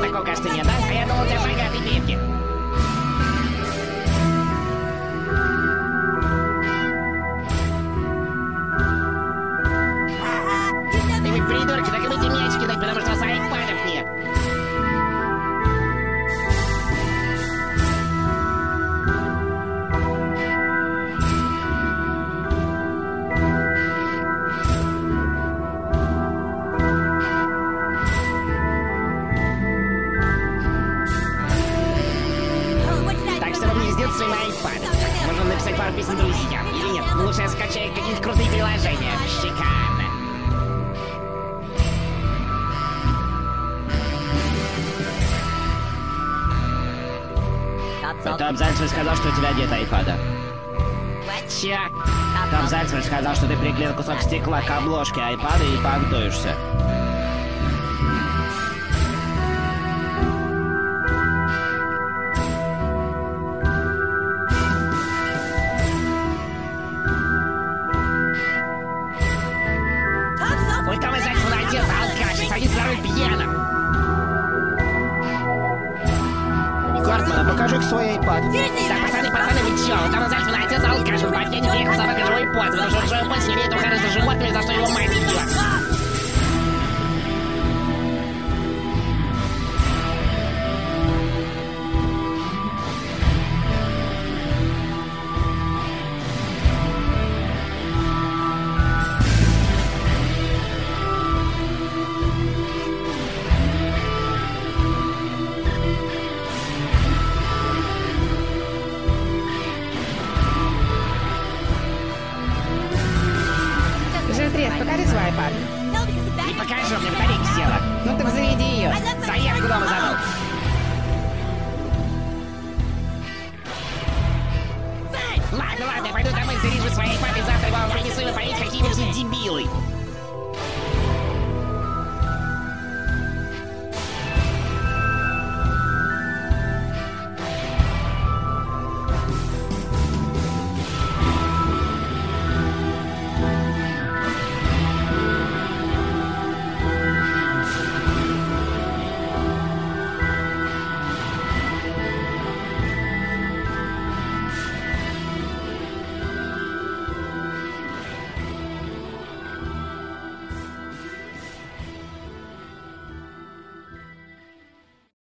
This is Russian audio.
тебя такого, кажется, нет, да? А я сделать своим айпадом. Можно написать пару песен друзьям. Или нет, лучше я какие-нибудь крутые приложения. Шикарно. Том Зальцман сказал, что у тебя нет айпада. Чё? Том Зальцман сказал, что ты приклеил кусок стекла к обложке айпада и понтуешься. Садись за руль пьяным. Картман, а покажи свой айпад. Так, пацаны, пацаны, вы чё? Там из этого отец алкаш, он по не приехал собака живой потому что живой поезд не имеет ухаживать за животными, за что его мать убила. Покажу, мне батарейка села. Ну так заведи ее. Заехал, куда мы забыл.